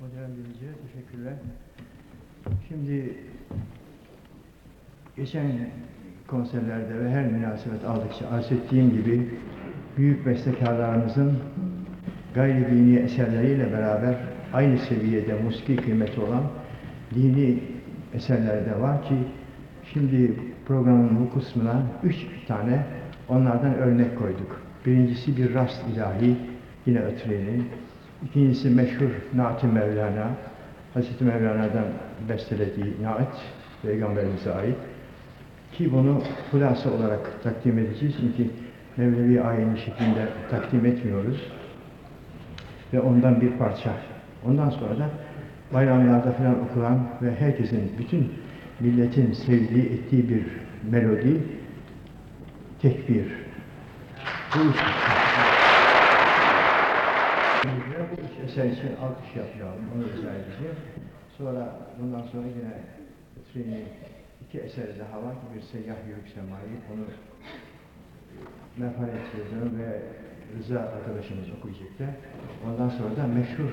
Modern Bilici'ye teşekkürler. Şimdi geçen konserlerde ve her münasebet aldıkça arz ettiğim gibi büyük bestekarlarımızın gayri dini eserleriyle beraber aynı seviyede musiki kıymeti olan dini eserler de var ki şimdi programın bu kısmına üç tane onlardan örnek koyduk. Birincisi bir rast ilahi yine Ötre'nin. İkincisi meşhur Naat-ı Mevlana. Hazreti Mevlana'dan bestelediği Naat Peygamberimize ait. Ki bunu hulasa olarak takdim edeceğiz. Çünkü Mevlevi ayini şeklinde takdim etmiyoruz. Ve ondan bir parça. Ondan sonra da bayramlarda falan okulan ve herkesin, bütün milletin sevdiği, ettiği bir melodi, tekbir. Bu üç, üç eser için alkış yapıyorum, onu edeceğim. Sonra, bundan sonra yine Trini iki eseri daha var ki bir seyyah yürük semayı, onu Merhamet Yazarı ve Rıza arkadaşımız okuyacaklar. Ondan sonra da meşhur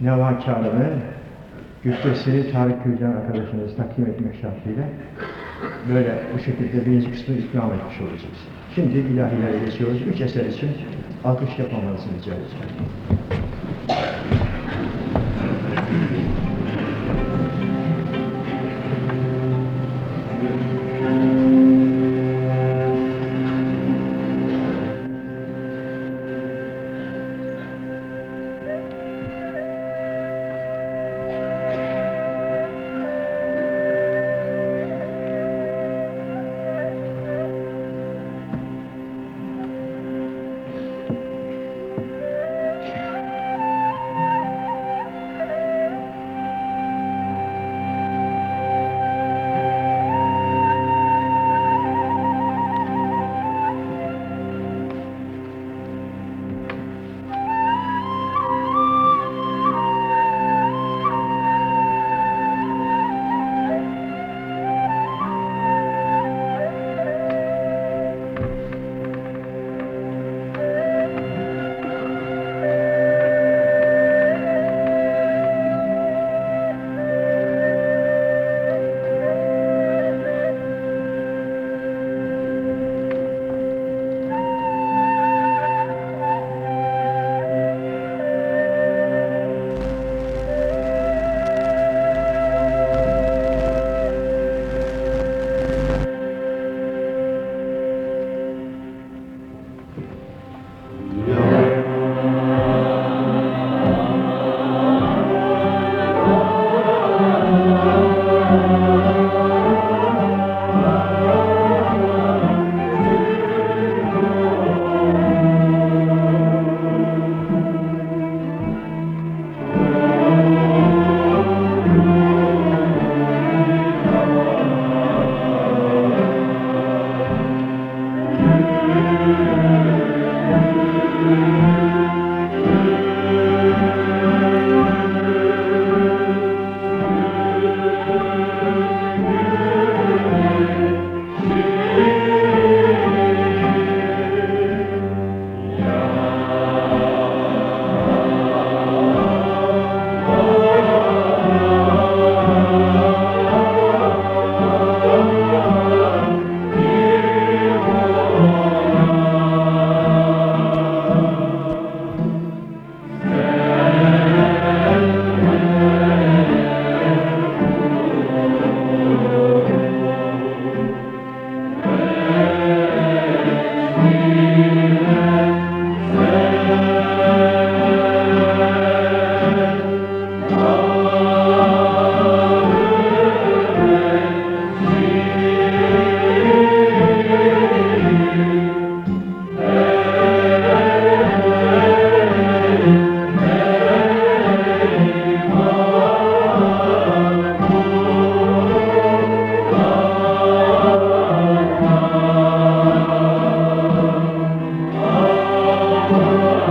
Neva Kârı'nı güftesini Tarık Gülcan arkadaşımız takdim etmek şartıyla böyle bu şekilde birinci kısmı ikram etmiş olacağız. Şimdi ilahilere geçiyoruz. Üç eser için alkış yapmamanızı rica edeceğim.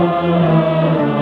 Música